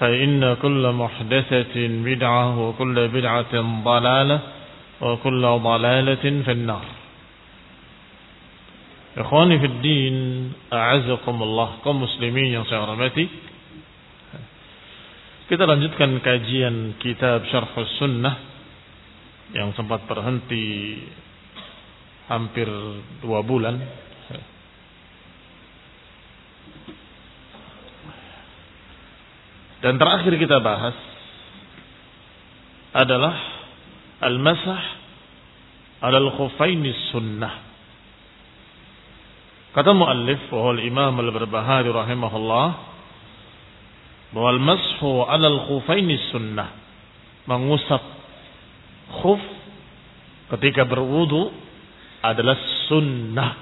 فإن كل محدثة بدعة وكل بدعة ضلالة وكل ضلالة في النار. إخواني في الدين أعزكم الله. كم مسلمين يا سيارمتي kita lanjutkan kajian kitab Syarh Sunnah yang sempat berhenti hampir dua bulan. Dan terakhir kita bahas adalah al-masah al-khufainis sunnah Kata muallif wa imam al-Barbahari rahimahullah bahwa al-mashu al-khufaini sunnah. Mengusap khuf ketika berwudu adalah sunnah.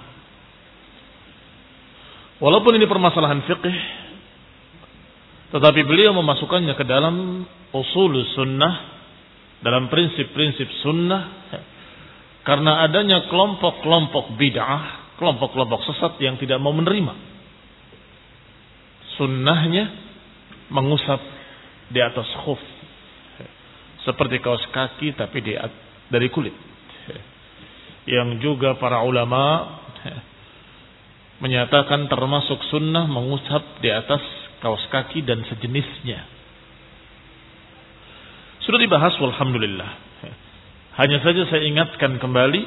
Walaupun ini permasalahan fiqih tetapi beliau memasukkannya ke dalam usul sunnah dalam prinsip-prinsip sunnah karena adanya kelompok-kelompok bid'ah kelompok-kelompok sesat yang tidak mau menerima. Sunnahnya mengusap di atas khuf. Seperti kaos kaki tapi di, dari kulit. Yang juga para ulama menyatakan termasuk sunnah mengusap di atas kaos kaki dan sejenisnya. Sudah dibahas walhamdulillah. Hanya saja saya ingatkan kembali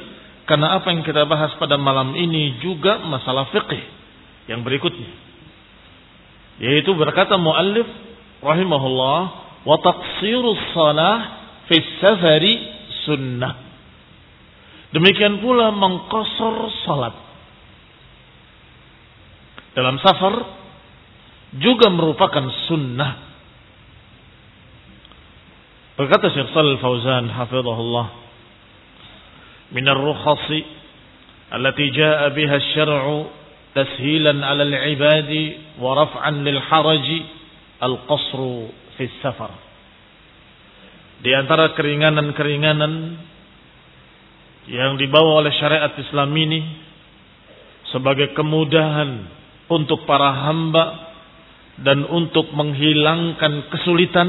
karena apa yang kita bahas pada malam ini juga masalah fikih yang berikutnya. Yaitu berkata muallif rahimahullah wa taqsirus salah fi safari sunnah. Demikian pula mengkosor salat. Dalam safar juga merupakan sunnah. Berkata Syekh Shalal Fauzan hafizahullah, "Min ar-rukhas allati jaa'a biha asy-syar'u tashilan 'ala al-'ibadi wa raf'an lil-haraj al-qasru fi safar Di antara keringanan-keringanan yang dibawa oleh syariat Islam ini sebagai kemudahan untuk para hamba dan untuk menghilangkan kesulitan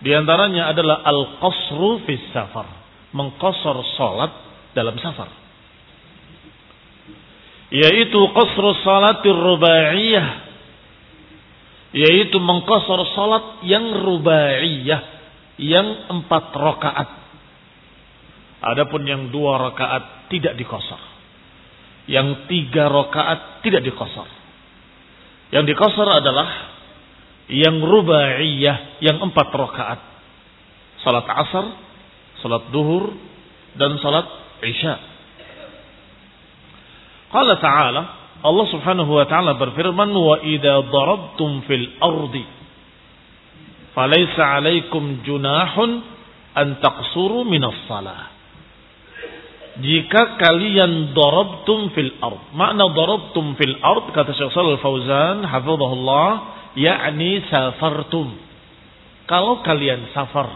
di antaranya adalah al-qasru fis safar mengkosor salat dalam safar. Yaitu qasru salatir rubaiyah. Yaitu mengkosor salat yang rubaiyah. Yang empat rakaat. Adapun yang dua rakaat tidak dikosor. Yang tiga rakaat tidak dikosor. Yang dikosor adalah yang rubaiyah, yang empat rakaat. Salat asar, salat duhur, dan salat isya. Qala ta'ala, Allah subhanahu wa ta'ala berfirman, Wa idha darabtum fil ardi, falaysa alaikum junahun an taqsuru minas salah. Jika kalian darabtum fil ard. Makna darabtum fil ard, kata Syekh Shalal Fauzan, hafizahullah, yakni safartum. Kalau kalian safar.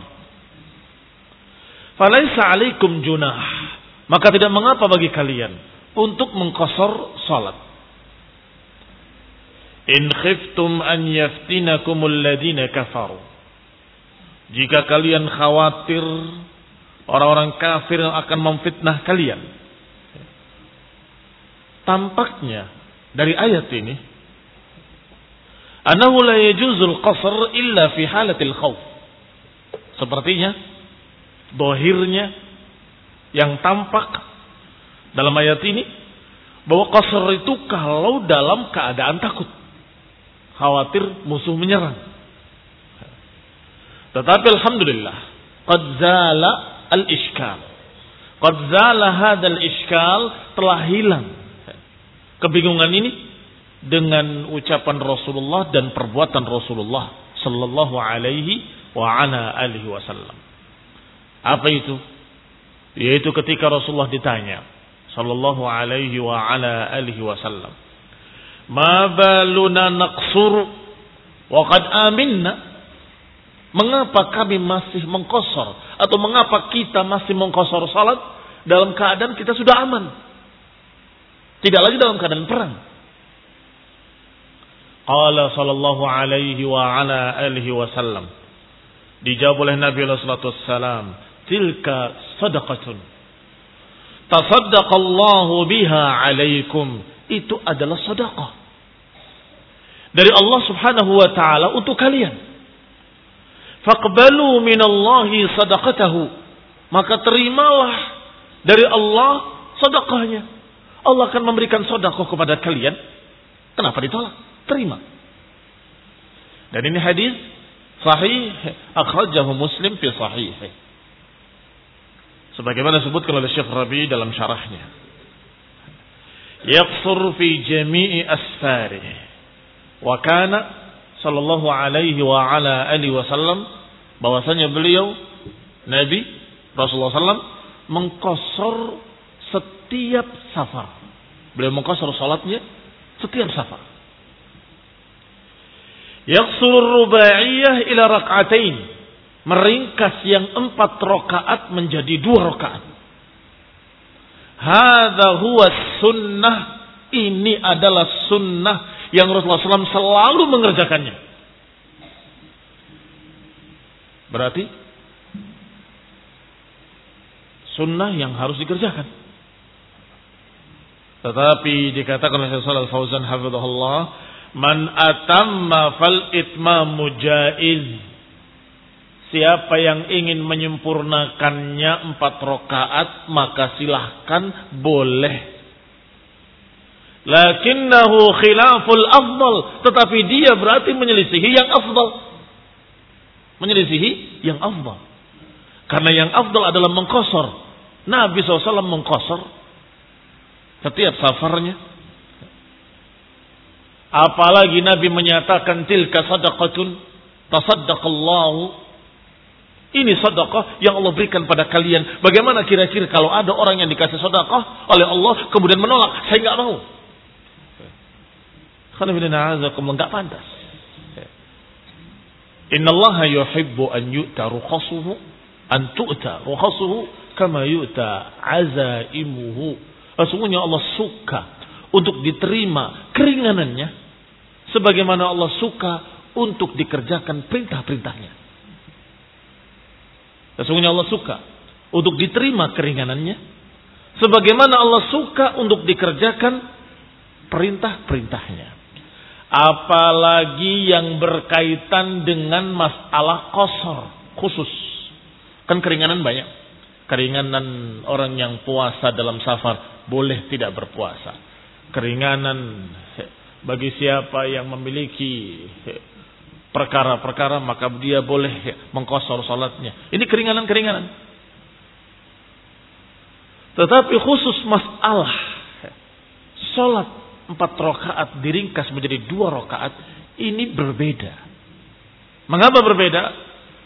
Falaisa alaikum junah. Maka tidak mengapa bagi kalian untuk mengkosor salat. In khiftum an yaftinakumul ladina kafaru. Jika kalian khawatir orang-orang kafir yang akan memfitnah kalian. Tampaknya dari ayat ini Anahu la yajuzul qasr illa fi halatil khawf. Sepertinya dohirnya yang tampak dalam ayat ini bahwa qasr itu kalau dalam keadaan takut. Khawatir musuh menyerang. Tetapi alhamdulillah qad zala al-iskal. Qad zala hadzal iskal telah hilang. Kebingungan ini dengan ucapan Rasulullah dan perbuatan Rasulullah sallallahu alaihi wa ala alihi wasallam. Apa itu? Yaitu ketika Rasulullah ditanya sallallahu alaihi wa ala alihi wasallam, "Ma baluna naqsur wa qad aminna?" Mengapa kami masih mengkosor atau mengapa kita masih mengkosor salat dalam keadaan kita sudah aman? Tidak lagi dalam keadaan perang. Qala sallallahu alaihi wa ala alihi wasallam. Dijawab oleh Nabi sallallahu wasallam, "Tilka sadaqatun." Tasaddaqallahu biha alaikum. Itu adalah sedekah. Dari Allah Subhanahu wa taala untuk kalian. Faqbalu minallahi sadaqatahu. Maka terimalah dari Allah sedekahnya. Allah akan memberikan sedekah kepada kalian. Kenapa ditolak? terima. Dan ini hadis sahih akhrajahu Muslim fi sahih. Sebagaimana disebutkan oleh Syekh Rabi dalam syarahnya. Yaqsur fi jami'i asfari. Wa kana sallallahu alaihi wa ala alihi wasallam bahwasanya beliau Nabi Rasulullah sallam mengkosor setiap safar. Beliau mengkosor salatnya setiap safar. Yaksur rubaiyah ila rak'atain. Meringkas yang empat rokaat menjadi dua rokaat. Hada huwa sunnah. Ini adalah sunnah yang Rasulullah SAW selalu mengerjakannya. Berarti sunnah yang harus dikerjakan. Tetapi dikatakan oleh Rasulullah Fauzan hafizahullah Man atamma fal itmamu jaiz. Siapa yang ingin menyempurnakannya empat rokaat maka silahkan boleh. Lakinnahu khilaful afdal. Tetapi dia berarti menyelisihi yang afdal. Menyelisihi yang afdal. Karena yang afdal adalah mengkosor. Nabi SAW mengkosor. Setiap safarnya Apalagi Nabi menyatakan tilka sadaqatun tasaddaqallahu. Ini sedekah yang Allah berikan pada kalian. Bagaimana kira-kira kalau ada orang yang dikasih sedekah oleh Allah kemudian menolak, saya nggak mau. Karena nggak pantas. Inna Allah yuhibbu an yu'ta rukhasuhu an tu'ta rukhasuhu kama yu'ta azaimuhu. Sesungguhnya Allah suka untuk diterima keringanannya sebagaimana Allah suka untuk dikerjakan perintah-perintahnya. Sesungguhnya Allah suka untuk diterima keringanannya. Sebagaimana Allah suka untuk dikerjakan perintah-perintahnya. Apalagi yang berkaitan dengan masalah kosor khusus. Kan keringanan banyak. Keringanan orang yang puasa dalam safar boleh tidak berpuasa. Keringanan bagi siapa yang memiliki perkara-perkara maka dia boleh mengkosor salatnya. Ini keringanan-keringanan. Tetapi khusus masalah salat empat rakaat diringkas menjadi dua rakaat ini berbeda. Mengapa berbeda?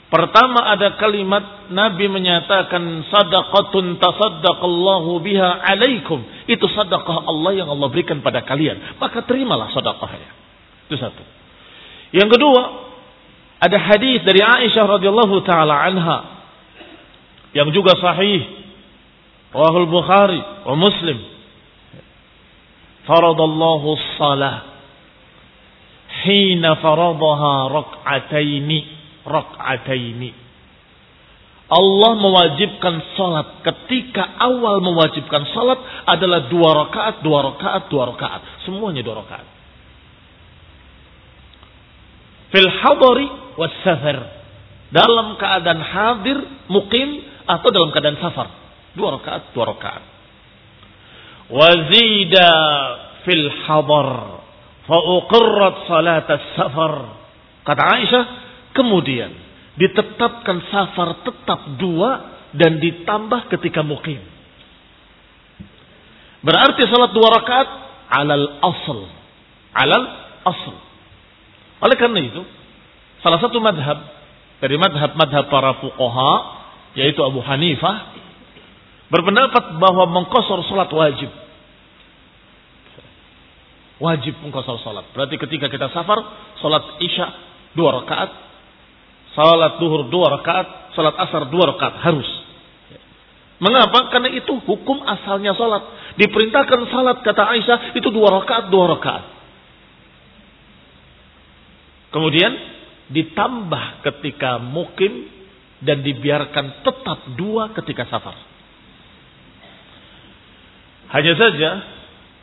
Pertama ada kalimat Nabi menyatakan sadaqatun tasaddaqallahu biha alaikum. Itu sedekah Allah yang Allah berikan pada kalian. Maka terimalah sedekahnya. Itu satu. Yang kedua, ada hadis dari Aisyah radhiyallahu taala anha yang juga sahih. Wahul Bukhari wa Muslim faradallahu salah hina faradaha rak'ataini rak'ataini Allah mewajibkan salat ketika awal mewajibkan salat adalah dua rakaat, dua rakaat, dua rakaat. Semuanya dua rakaat. Fil hadari was safar. Dalam keadaan hadir, mukim atau dalam keadaan safar. Dua rakaat, dua rakaat. Wazida fil hadar fauqirrat salat safar kata Aisyah kemudian ditetapkan safar tetap dua dan ditambah ketika mukim. Berarti salat dua rakaat alal asl. Alal asl. Oleh karena itu salah satu madhab dari madhab-madhab para fuqaha yaitu Abu Hanifah berpendapat bahwa mengkosor salat wajib. Wajib mengkosor salat. Berarti ketika kita safar, salat isya dua rakaat, salat duhur dua rakaat, salat asar dua rakaat harus. Mengapa? Karena itu hukum asalnya salat. Diperintahkan salat kata Aisyah itu dua rakaat dua rakaat. Kemudian ditambah ketika mukim dan dibiarkan tetap dua ketika safar. Hanya saja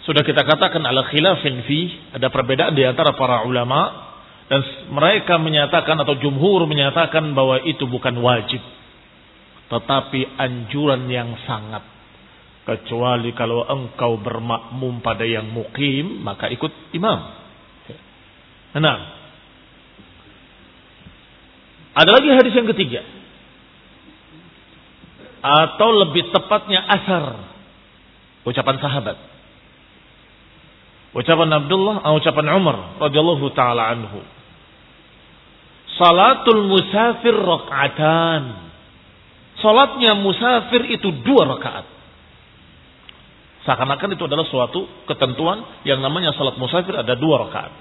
sudah kita katakan ala khilafin fi ada perbedaan di antara para ulama dan mereka menyatakan atau jumhur menyatakan bahwa itu bukan wajib. Tetapi anjuran yang sangat. Kecuali kalau engkau bermakmum pada yang mukim maka ikut imam. Nah, ada lagi hadis yang ketiga. Atau lebih tepatnya asar ucapan sahabat. Ucapan Abdullah, atau ucapan Umar radhiyallahu taala anhu. Salatul musafir rakaatan. Salatnya musafir itu dua rakaat. Seakan-akan itu adalah suatu ketentuan yang namanya salat musafir ada dua rakaat.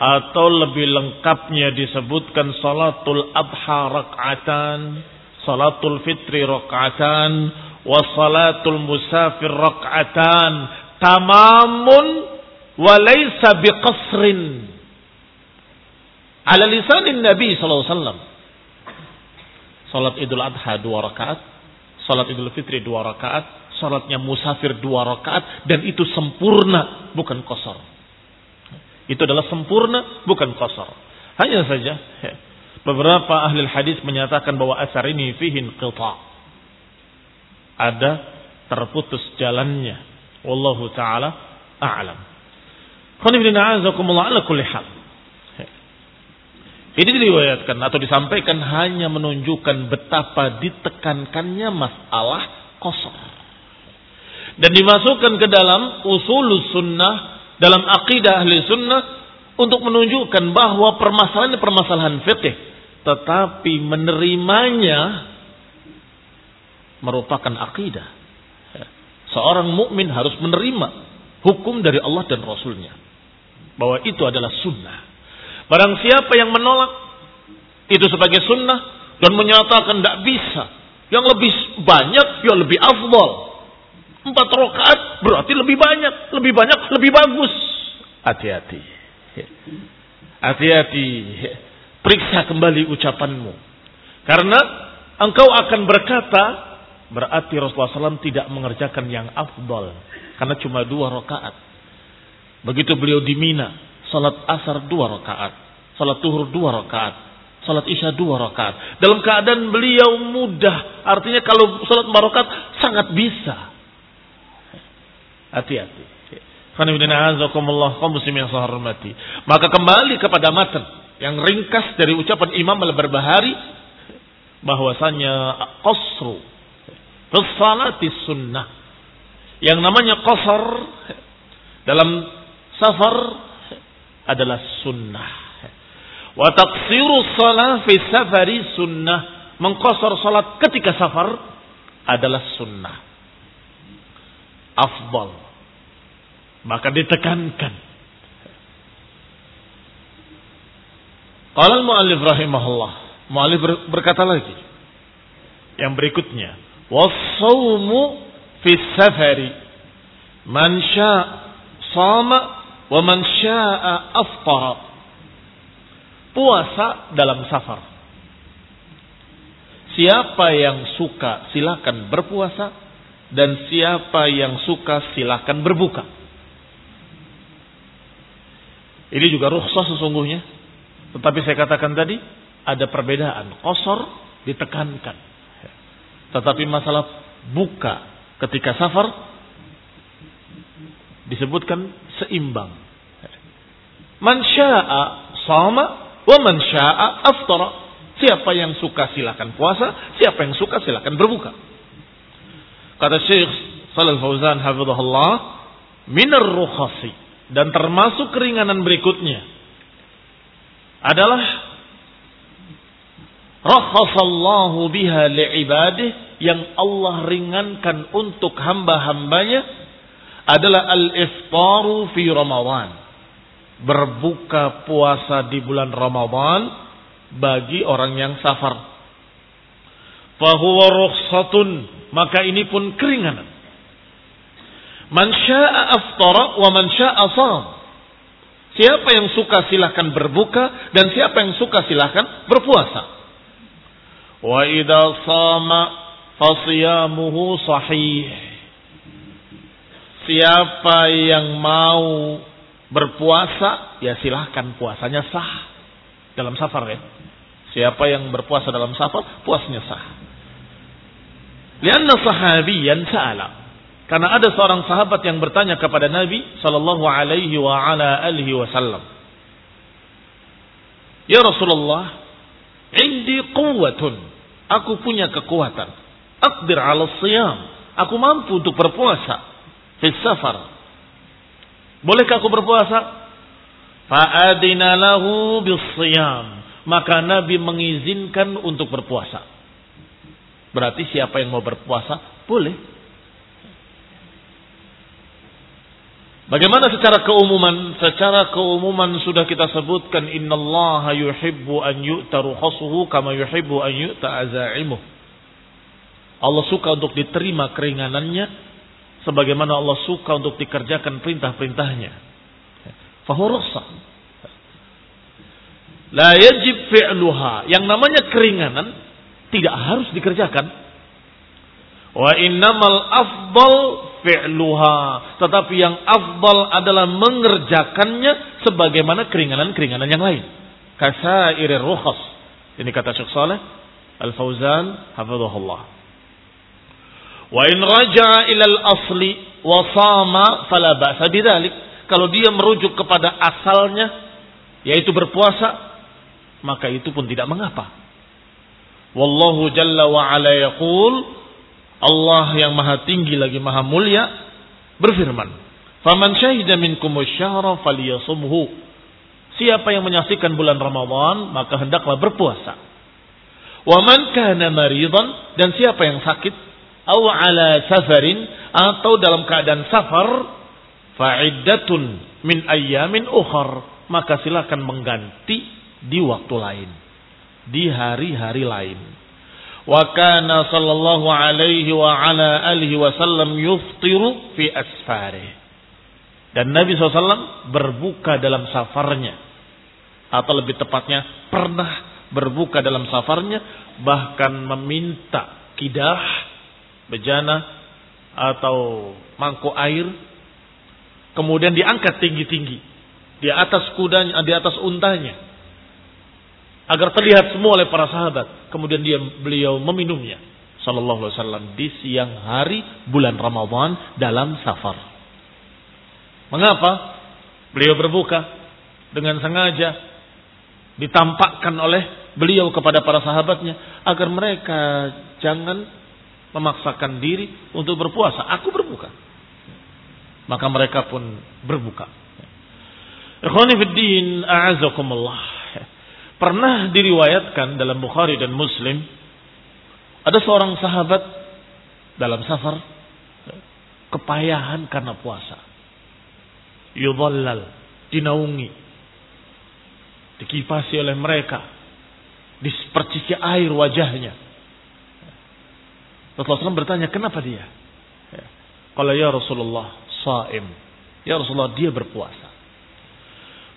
Atau lebih lengkapnya disebutkan salatul adha rakaatan, salatul fitri rakaatan, wasalatul musafir rak'atan tamamun walaysa biqasrin. Ala lisanin Nabi sallallahu alaihi wasallam. Salat Idul Adha dua rakaat salat Idul Fitri dua rakaat salatnya musafir dua rakaat dan itu sempurna bukan kosor. Itu adalah sempurna bukan kosor. Hanya saja beberapa ahli hadis menyatakan bahwa asar ini fihin qita' ada terputus jalannya. Wallahu taala a'lam. Ini diriwayatkan atau disampaikan hanya menunjukkan betapa ditekankannya masalah kosong. Dan dimasukkan ke dalam usul sunnah, dalam akidah ahli sunnah, untuk menunjukkan bahwa permasalahan-permasalahan fikih tetapi menerimanya merupakan akidah. Seorang mukmin harus menerima hukum dari Allah dan Rasulnya. Bahwa itu adalah sunnah. Barang siapa yang menolak itu sebagai sunnah dan menyatakan tidak bisa. Yang lebih banyak, ya lebih afdol. Empat rakaat berarti lebih banyak, lebih banyak, lebih bagus. Hati-hati. Hati-hati. Periksa kembali ucapanmu. Karena engkau akan berkata, berarti Rasulullah SAW tidak mengerjakan yang afdal. Karena cuma dua rakaat. Begitu beliau di Mina, salat asar dua rakaat, salat tuhur dua rakaat, salat isya dua rakaat. Dalam keadaan beliau mudah, artinya kalau salat dua rakaat sangat bisa. Hati-hati. Maka kembali kepada matan yang ringkas dari ucapan Imam al-Barbahari bahwasanya qasru fi sunnah. Yang namanya qasar dalam safar adalah sunnah. Wa taqsiru salat fi safari sunnah. Mengkosor salat ketika safar adalah sunnah. Afdal. Maka ditekankan. Qala al-muallif rahimahullah. Muallif berkata lagi. Yang berikutnya. Wassawmu fi safari. Man syaa sama wa man syaa. Puasa dalam safar. Siapa yang suka silakan berpuasa dan siapa yang suka silakan berbuka. Ini juga rukhsah sesungguhnya. Tetapi saya katakan tadi ada perbedaan. Kosor ditekankan. Tetapi masalah buka ketika safar disebutkan seimbang. Man syaa sama wa man syaa aftara. Siapa yang suka silakan puasa, siapa yang suka silakan berbuka. Kata Syekh Shalal Fauzan hafizahullah, minar rukhasi dan termasuk keringanan berikutnya adalah rakhasallahu biha li'ibadih yang Allah ringankan untuk hamba-hambanya adalah al-iftaru fi Ramadan. Berbuka puasa di bulan Ramadan bagi orang yang safar. Fahuwa rukhsatun, maka ini pun keringanan. Man syaa aftara wa man syaa sham. Siapa yang suka silahkan berbuka dan siapa yang suka silahkan berpuasa. Wa idza sama fasiyamuhu sahih. Siapa yang mau berpuasa, ya silahkan puasanya sah. Dalam safar ya. Siapa yang berpuasa dalam safar, puasnya sah. Lianna sahabiyan sa'ala. Karena ada seorang sahabat yang bertanya kepada Nabi sallallahu alaihi wa ala alihi wasallam. Ya Rasulullah, indi quwwatun. Aku punya kekuatan. Aqdir 'ala siyam. Aku mampu untuk berpuasa fi safar. Bolehkah aku berpuasa? Fa'adina lahu bisiyam. Maka Nabi mengizinkan untuk berpuasa. Berarti siapa yang mau berpuasa boleh. Bagaimana secara keumuman? Secara keumuman sudah kita sebutkan innallaha yuhibbu an yu'ta rukhasuhu kama yuhibbu an yu'ta azaimuh. Allah suka untuk diterima keringanannya sebagaimana Allah suka untuk dikerjakan perintah-perintahnya. Fahurusa. La yajib fi'luha. Yang namanya keringanan tidak harus dikerjakan. Wa innamal afdal fi'luha. Tetapi yang afdal adalah mengerjakannya sebagaimana keringanan-keringanan yang lain. Kasairi rukhas. Ini kata Syekh Saleh Al-Fauzan hafizahullah. Wa in raja'a ila al-asli wa sama fala ba'sa bidzalik. Kalau dia merujuk kepada asalnya yaitu berpuasa maka itu pun tidak mengapa. Wallahu jalla wa ala yaqul Allah yang maha tinggi lagi maha mulia berfirman, "Faman syahida minkum syahra falyasumhu." Siapa yang menyaksikan bulan Ramadan, maka hendaklah berpuasa. Wa man kana maridan dan siapa yang sakit aw ala safarin atau dalam keadaan safar fa'iddatun min ayyamin ukhar maka silakan mengganti di waktu lain di hari-hari lain wa kana sallallahu alaihi wa ala alihi wasallam yuftiru fi. Dan Nabi SAW berbuka dalam safarnya. Atau lebih tepatnya pernah berbuka dalam safarnya bahkan meminta kidah bejana atau mangkuk air kemudian diangkat tinggi-tinggi di atas kudanya di atas untanya agar terlihat semua oleh para sahabat kemudian dia beliau meminumnya sallallahu alaihi wasallam di siang hari bulan Ramadan dalam safar mengapa beliau berbuka dengan sengaja ditampakkan oleh beliau kepada para sahabatnya agar mereka jangan memaksakan diri untuk berpuasa. Aku berbuka. Maka mereka pun berbuka. Ikhwani fiddin, a'azakumullah. Pernah diriwayatkan dalam Bukhari dan Muslim ada seorang sahabat dalam safar kepayahan karena puasa. Yudhallal, dinaungi, dikipasi oleh mereka, dipercici air wajahnya. Rasulullah SAW bertanya, kenapa dia? Kalau ya Rasulullah, saim. Ya Rasulullah, dia berpuasa.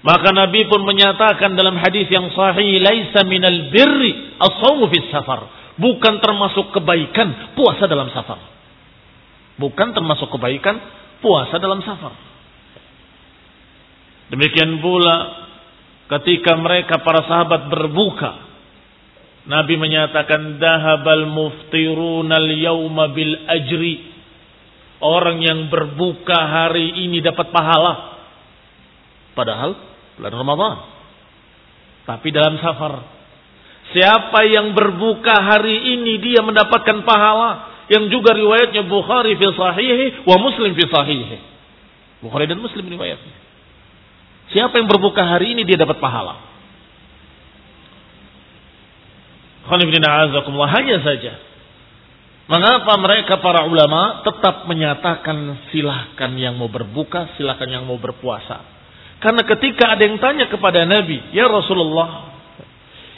Maka Nabi pun menyatakan dalam hadis yang sahih, laisa minal birri as-sawmu fis safar. Bukan termasuk kebaikan puasa dalam safar. Bukan termasuk kebaikan puasa dalam safar. Demikian pula ketika mereka para sahabat berbuka Nabi menyatakan dahabal muftirunal yauma bil ajri orang yang berbuka hari ini dapat pahala padahal bulan Ramadan tapi dalam safar siapa yang berbuka hari ini dia mendapatkan pahala yang juga riwayatnya Bukhari fi sahihi wa Muslim fi sahihi Bukhari dan Muslim riwayatnya Siapa yang berbuka hari ini dia dapat pahala. Hanya saja. Mengapa mereka para ulama tetap menyatakan silahkan yang mau berbuka, silahkan yang mau berpuasa. Karena ketika ada yang tanya kepada Nabi, Ya Rasulullah,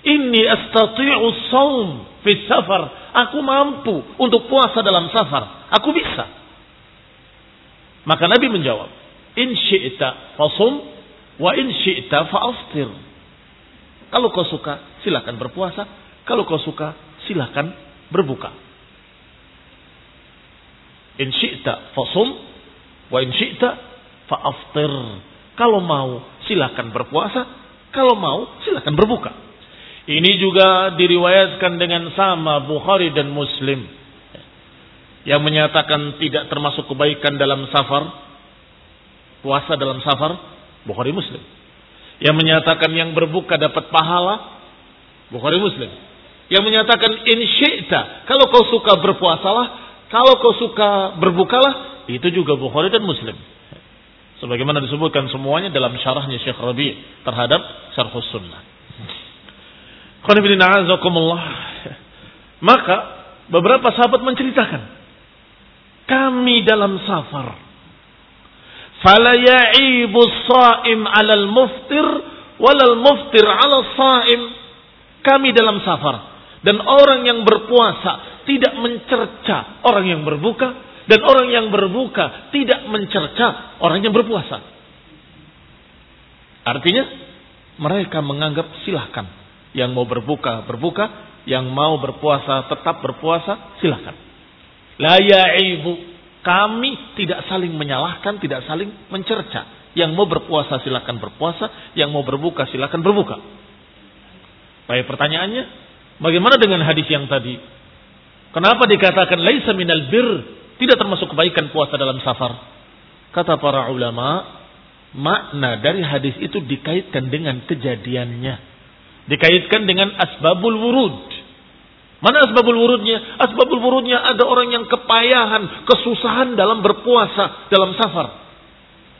ini astati'u saum fi safar. Aku mampu untuk puasa dalam safar. Aku bisa. Maka Nabi menjawab, In syi'ta fasum Wa in syi'ta fa'aftir. Kalau kau suka, silakan berpuasa. Kalau kau suka, silakan berbuka. In syi'ta fasum wa in syi'ta fa'aftir. Kalau mau, silakan berpuasa. Kalau mau, silakan berbuka. Ini juga diriwayatkan dengan sama Bukhari dan Muslim. Yang menyatakan tidak termasuk kebaikan dalam safar. Puasa dalam safar Bukhari Muslim. Yang menyatakan yang berbuka dapat pahala, Bukhari Muslim. Yang menyatakan in syi'ta, kalau kau suka berpuasalah, kalau kau suka berbukalah, itu juga Bukhari dan Muslim. Sebagaimana disebutkan semuanya dalam syarahnya Syekh Rabi terhadap Syarhus Sunnah. Maka beberapa sahabat menceritakan kami dalam safar fala ya'ibu saim 'alal muftir walal muftir 'ala saim kami dalam safar. Dan orang yang berpuasa tidak mencerca orang yang berbuka dan orang yang berbuka tidak mencerca orang yang berpuasa artinya mereka menganggap silahkan yang mau berbuka berbuka yang mau berpuasa tetap berpuasa silahkan la ya'ibu kami tidak saling menyalahkan, tidak saling mencerca. Yang mau berpuasa silakan berpuasa, yang mau berbuka silakan berbuka. Baik pertanyaannya, bagaimana dengan hadis yang tadi? Kenapa dikatakan laisa minal bir, tidak termasuk kebaikan puasa dalam safar? Kata para ulama, makna dari hadis itu dikaitkan dengan kejadiannya. Dikaitkan dengan asbabul wurud. Mana asbabul wurudnya? Asbabul wurudnya ada orang yang kepayahan, kesusahan dalam berpuasa, dalam safar.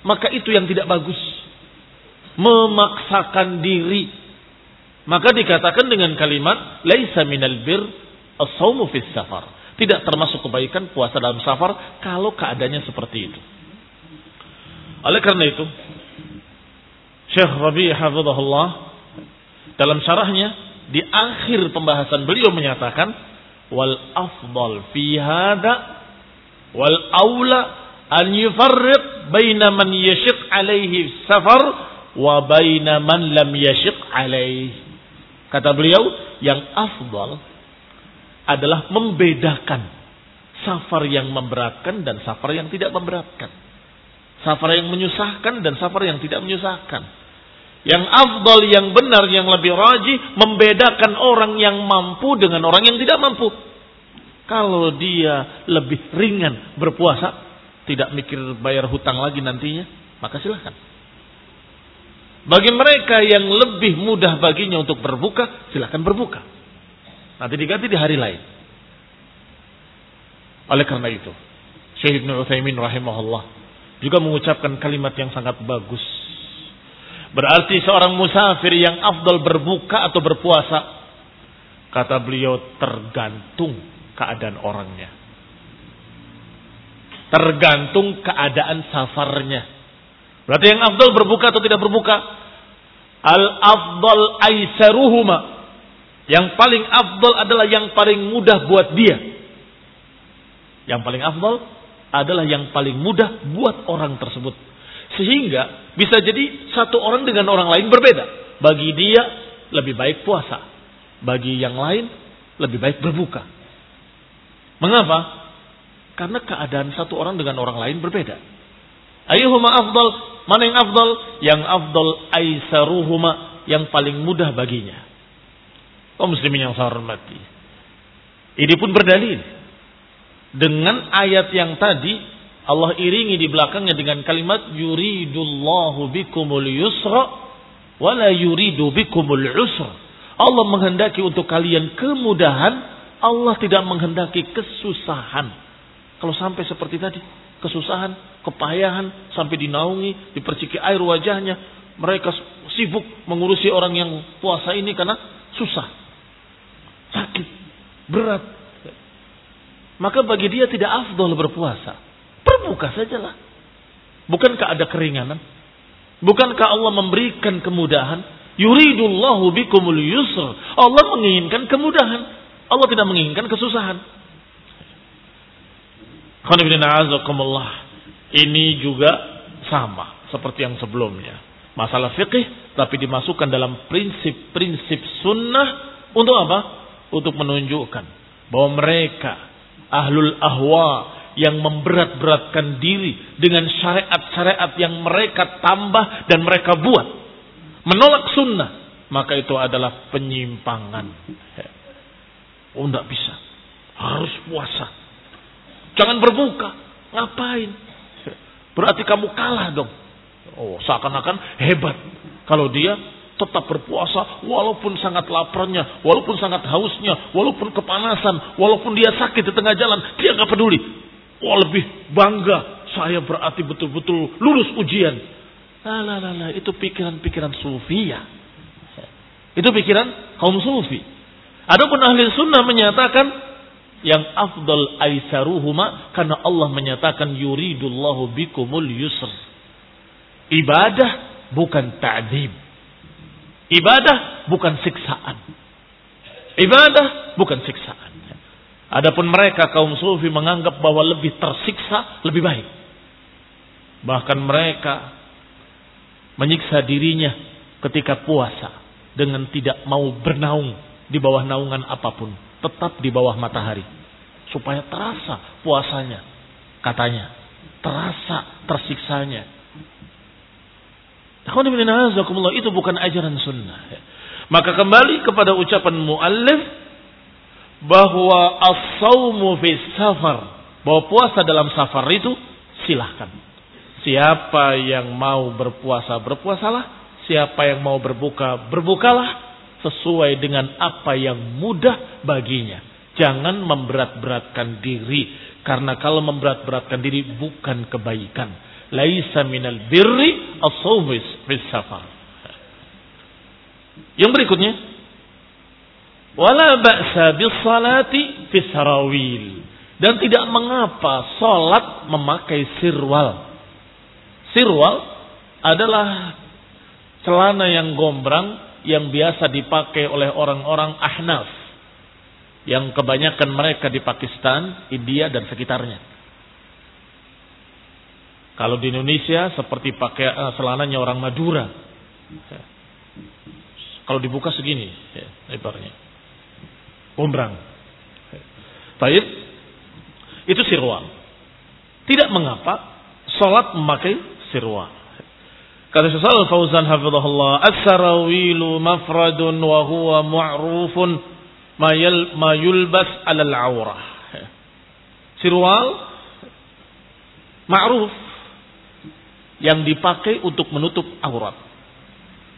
Maka itu yang tidak bagus. Memaksakan diri. Maka dikatakan dengan kalimat, Laisa minal bir as-sawmu fis safar. Tidak termasuk kebaikan puasa dalam safar kalau keadaannya seperti itu. Oleh karena itu, Syekh Rabi' hafizahullah dalam syarahnya di akhir pembahasan beliau menyatakan wal afdal fi hada wal aula an yufarriq baina man yashiq alaihi safar wa baina man lam yashiq alaihi Kata beliau, yang afdal adalah membedakan safar yang memberatkan dan safar yang tidak memberatkan. Safar yang menyusahkan dan safar yang tidak menyusahkan. Yang afdal, yang benar, yang lebih rajih membedakan orang yang mampu dengan orang yang tidak mampu. Kalau dia lebih ringan berpuasa, tidak mikir bayar hutang lagi nantinya, maka silahkan. Bagi mereka yang lebih mudah baginya untuk berbuka, silahkan berbuka. Nanti diganti di hari lain. Oleh karena itu, Syekh Ibn Uthaymin rahimahullah juga mengucapkan kalimat yang sangat bagus. Berarti seorang musafir yang afdal berbuka atau berpuasa, kata beliau tergantung keadaan orangnya. Tergantung keadaan safarnya. Berarti yang afdal berbuka atau tidak berbuka? Al afdal aisaruhuma. Yang paling afdal adalah yang paling mudah buat dia. Yang paling afdal adalah yang paling mudah buat orang tersebut. Sehingga bisa jadi satu orang dengan orang lain berbeda. Bagi dia lebih baik puasa. Bagi yang lain lebih baik berbuka. Mengapa? Karena keadaan satu orang dengan orang lain berbeda. Ayuhuma afdal, mana yang afdal? Yang afdal aisaruhuma, yang paling mudah baginya. Oh muslimin yang saya hormati. Ini pun berdalil. Dengan ayat yang tadi, Allah iringi di belakangnya dengan kalimat yuridullahu bikumul yusra wala yuridu bikumul usra. Allah menghendaki untuk kalian kemudahan Allah tidak menghendaki kesusahan. Kalau sampai seperti tadi, kesusahan, kepayahan, sampai dinaungi, diperciki air wajahnya, mereka sibuk mengurusi orang yang puasa ini karena susah, sakit, berat. Maka bagi dia tidak afdol berpuasa. Berbuka sajalah. Bukankah ada keringanan? Bukankah Allah memberikan kemudahan? Yuridullahu bikumul yusr. Allah menginginkan kemudahan. Allah tidak menginginkan kesusahan. Ini juga sama seperti yang sebelumnya. Masalah fikih tapi dimasukkan dalam prinsip-prinsip sunnah untuk apa? Untuk menunjukkan bahwa mereka ahlul ahwa yang memberat-beratkan diri dengan syariat-syariat yang mereka tambah dan mereka buat. Menolak sunnah. Maka itu adalah penyimpangan. Oh enggak bisa. Harus puasa. Jangan berbuka. Ngapain? Berarti kamu kalah dong. Oh seakan-akan hebat. Kalau dia tetap berpuasa walaupun sangat laparnya, walaupun sangat hausnya, walaupun kepanasan, walaupun dia sakit di tengah jalan, dia nggak peduli. Wah lebih bangga, saya berarti betul-betul lulus ujian. Lah, lah, lah, lah. itu pikiran-pikiran sufi ya. Itu pikiran kaum sufi. Adapun ahli sunnah menyatakan yang afdal aisaruhuma karena Allah menyatakan yuridullahu bikumul yusr. Ibadah bukan ta'dib. Ibadah bukan siksaan. Ibadah bukan siksaan. Adapun mereka kaum sufi menganggap bahwa lebih tersiksa lebih baik. Bahkan mereka menyiksa dirinya ketika puasa dengan tidak mau bernaung di bawah naungan apa pun, tetap di bawah matahari supaya terasa puasanya. Katanya, terasa tersiksanya. Itu bukan ajaran sunnah. Maka kembali kepada ucapan muallif bahwa as-saumu fi safar, bahwa puasa dalam safar itu silahkan. Siapa yang mau berpuasa berpuasalah, siapa yang mau berbuka berbukalah, sesuai dengan apa yang mudah baginya. Jangan memberat-beratkan diri. Karena kalau memberat-beratkan diri bukan kebaikan. Laisa minal birri as-sawmis safar. Yang berikutnya. Wala ba'sa bis salati fis sarawil. Dan tidak mengapa salat memakai sirwal. Sirwal adalah celana yang gombrang yang biasa dipakai oleh orang-orang Ahnaf yang kebanyakan mereka di Pakistan, India dan sekitarnya. Kalau di Indonesia seperti pakai uh, celananya orang Madura. Kalau dibuka segini ya, lebarnya. Gombrang. Baik. Itu sirwal. Tidak mengapa sholat memakai sirwal. Kata Syekh Al-Fauzan hafizahullah, "As-sarawilu mafradun wa huwa ma'rufun ma yulbas 'ala al-'aurah." Sirwal ma'ruf yang dipakai untuk menutup aurat.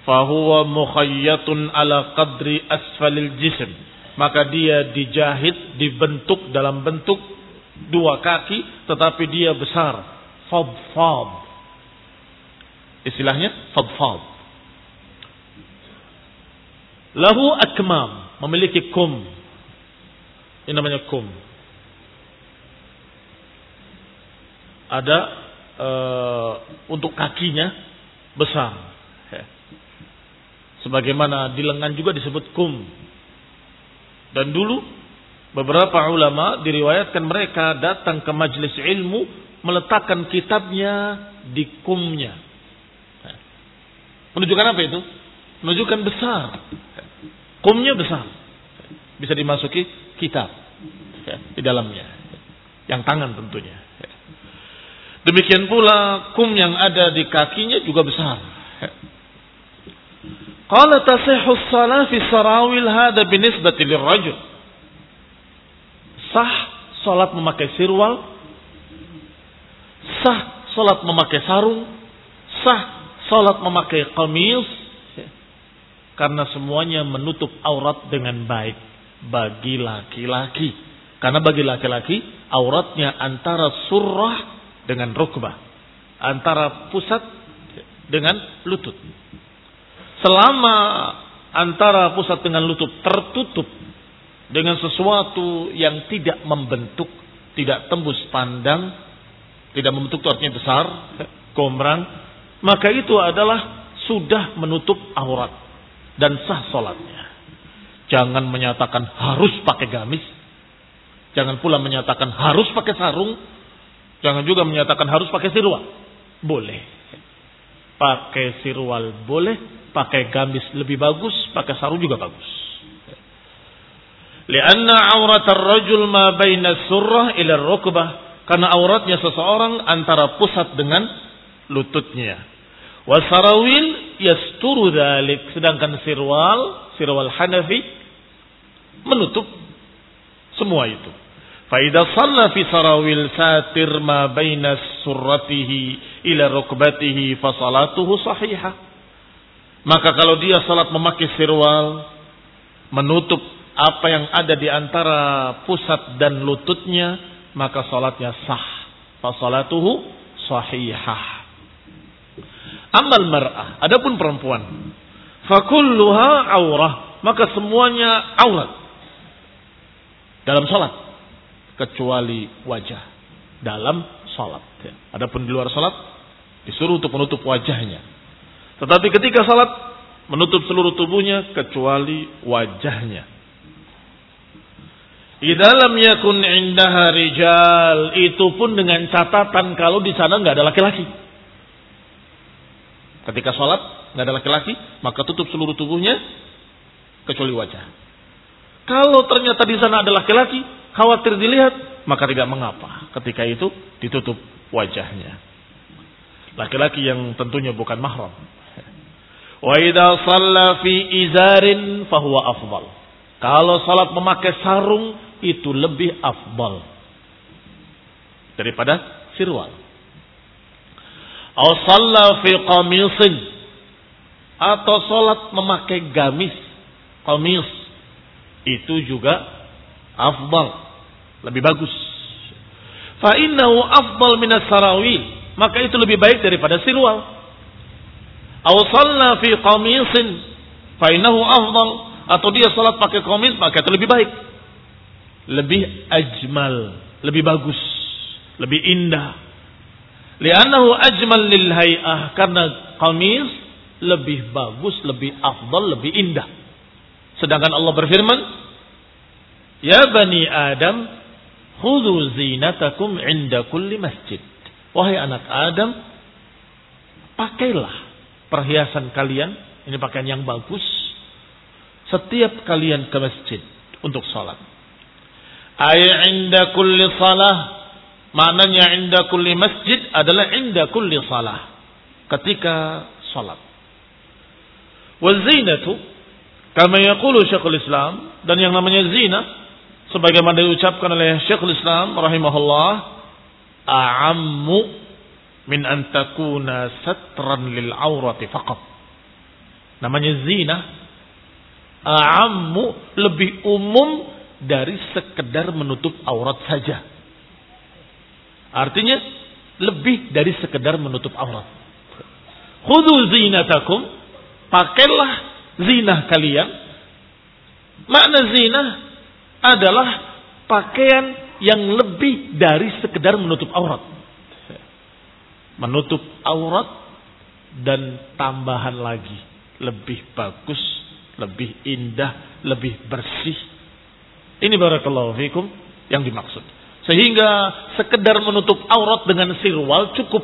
Fahuwa mukhayyatun ala qadri asfalil jism. Maka dia dijahit, dibentuk dalam bentuk dua kaki, tetapi dia besar. Fab-fab Istilahnya fadfad. Lahu akmam, memiliki kum. Ini namanya kum. Ada uh, untuk kakinya besar. Sebagaimana di lengan juga disebut kum. Dan dulu beberapa ulama diriwayatkan mereka datang ke majelis ilmu meletakkan kitabnya di kumnya. Menunjukkan apa itu? Menunjukkan besar. Kumnya besar. Bisa dimasuki kitab ya, di dalamnya. Yang tangan tentunya. Demikian pula kum yang ada di kakinya juga besar. Qala tasihhu salah fi sarawil hada binisbati lirrajul. Sah salat memakai sirwal. Sah salat memakai sarung. Sah Salat memakai kamis karena semuanya menutup aurat dengan baik bagi laki-laki. Karena bagi laki-laki auratnya antara surah dengan rukbah, antara pusat dengan lutut. Selama antara pusat dengan lutut tertutup dengan sesuatu yang tidak membentuk, tidak tembus pandang, tidak membentuk artinya besar, gombrang, maka itu adalah sudah menutup aurat dan sah solatnya. Jangan menyatakan harus pakai gamis. Jangan pula menyatakan harus pakai sarung. Jangan juga menyatakan harus pakai sirwal. Boleh. Pakai sirwal boleh. Pakai gamis lebih bagus. Pakai sarung juga bagus. Lianna aurat rajul ma baina surrah ila rukbah. Karena auratnya seseorang antara pusat dengan lututnya. Wasarawil yasturu dalik. Sedangkan sirwal, sirwal Hanafi menutup semua itu. Faidah salla fi sarawil satir ma baina surratihi ila rukbatihi fasalatuhu sahihah. Maka kalau dia salat memakai sirwal, menutup apa yang ada di antara pusat dan lututnya, maka salatnya sah. Fasalatuhu sahihah. Amal mar'ah. Adapun perempuan. Fakulluha aurah. Maka semuanya aurat. Dalam salat. Kecuali wajah. Dalam salat. Adapun di luar salat. Disuruh untuk menutup wajahnya. Tetapi ketika salat. Menutup seluruh tubuhnya. Kecuali wajahnya. Idalam yakun indaha rijal. Itu pun dengan catatan kalau di sana nggak ada laki-laki. Ketika sholat nggak ada laki-laki, maka tutup seluruh tubuhnya kecuali wajah. Kalau ternyata di sana ada laki-laki, khawatir dilihat, maka tidak mengapa. Ketika itu ditutup wajahnya. Laki-laki yang tentunya bukan mahram. Wa idza shalla fi izarin fahuwa afdal. Kalau salat memakai sarung itu lebih afdal daripada sirwal. Atau shalla fi qamisin atau salat memakai gamis qamis itu juga afdal. Lebih bagus. Fa innahu afdal min sarawil. Maka itu lebih baik daripada sirwal aw shalla fi qamisin fa innahu afdal. Atau dia salat pakai qamis maka itu lebih baik. Lebih ajmal lebih bagus lebih indah. Li'annahu ajmal lil hay'ah karena qamis lebih bagus, lebih afdal, lebih indah. Sedangkan Allah berfirman, "Ya bani Adam, khudhu zinatakum 'inda kulli masjid." Wahai anak Adam, pakailah perhiasan kalian, ini pakaian yang bagus Setiap kalian ke masjid untuk sholat. Ayat inda kulli salah. Maknanya inda kulli masjid adalah inda kulli salah. Ketika sholat. Wazinatu. Kama yaqulu syekhul islam. Dan yang namanya zina. Sebagaimana diucapkan oleh syekhul islam rahimahullah. A'ammu min antakuna satran lil awrati faqat. Namanya zina a'ammu lebih umum dari sekedar menutup aurat saja. Artinya lebih dari sekedar menutup aurat. Khudu zinatakum, pakailah zina kalian. Makna zina adalah pakaian yang lebih dari sekedar menutup aurat. Menutup aurat dan tambahan lagi lebih bagus lebih indah, lebih bersih. Ini barakallahu fikum yang dimaksud. Sehingga sekedar menutup aurat dengan sirwal cukup.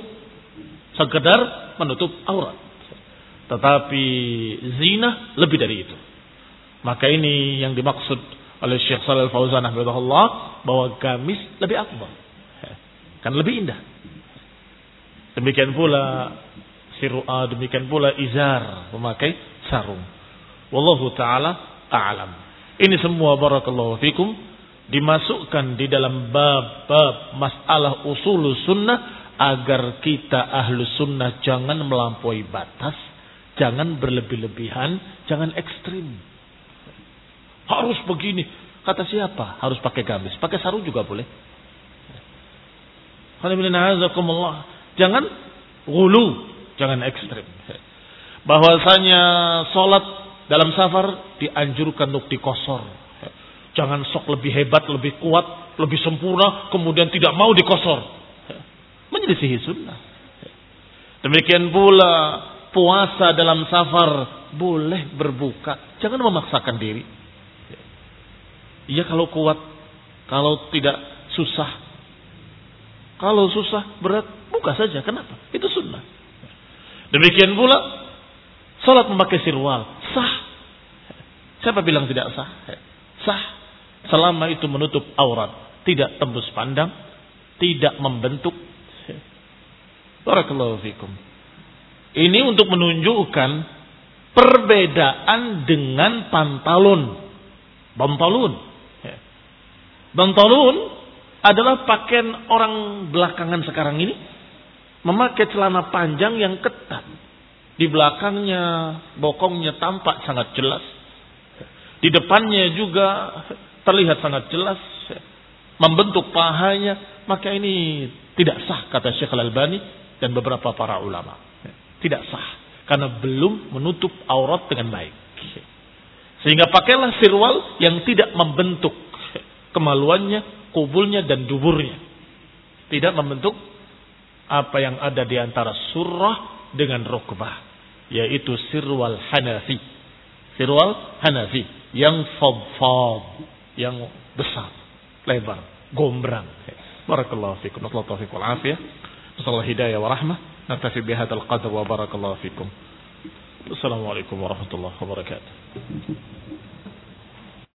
Sekedar menutup aurat. Tetapi zina lebih dari itu. Maka ini yang dimaksud oleh Syekh Shalal Fauzan Allah bahwa gamis lebih akbar. Kan lebih indah. Demikian pula sirua, demikian pula izar, memakai sarung. Wallahu taala a'lam. Ini semua barakallahu fikum dimasukkan di dalam bab-bab masalah usul sunnah agar kita ahlu sunnah jangan melampaui batas, jangan berlebih-lebihan, jangan ekstrim. Harus begini. Kata siapa? Harus pakai gamis. Pakai sarung juga boleh. Jangan gulu, jangan ekstrim. Bahwasanya solat dalam safar dianjurkan untuk dikosor. Jangan sok lebih hebat, lebih kuat, lebih sempurna, kemudian tidak mau dikosor. Menyelisih sunnah. Demikian pula puasa dalam safar boleh berbuka. Jangan memaksakan diri. Iya kalau kuat, kalau tidak susah. Kalau susah berat, buka saja. Kenapa? Itu sunnah. Demikian pula salat memakai sirwal sah. Siapa bilang tidak sah? Sah. Selama itu menutup aurat. Tidak tembus pandang. Tidak membentuk. Barakallahu fikum. Ini untuk menunjukkan perbedaan dengan pantalon. Bantalun. Bantalun adalah pakaian orang belakangan sekarang ini. Memakai celana panjang yang ketat. Di belakangnya bokongnya tampak sangat jelas. Di depannya juga terlihat sangat jelas. Membentuk pahanya. Maka ini tidak sah kata Syekh Al-Albani dan beberapa para ulama. Tidak sah. Karena belum menutup aurat dengan baik. Sehingga pakailah sirwal yang tidak membentuk kemaluannya, kubulnya dan duburnya. Tidak membentuk apa yang ada di antara surah dengan rukbah yaitu sirwal Hanafi sirwal Hanafi yang fadfad yang besar lebar gombrang barakallahu fikum wa taufiq wal afiyah nasallahu hidayah wa rahmah نكتفي بهذا القدر وبارك الله فيكم. السلام عليكم ورحمة الله وبركاته.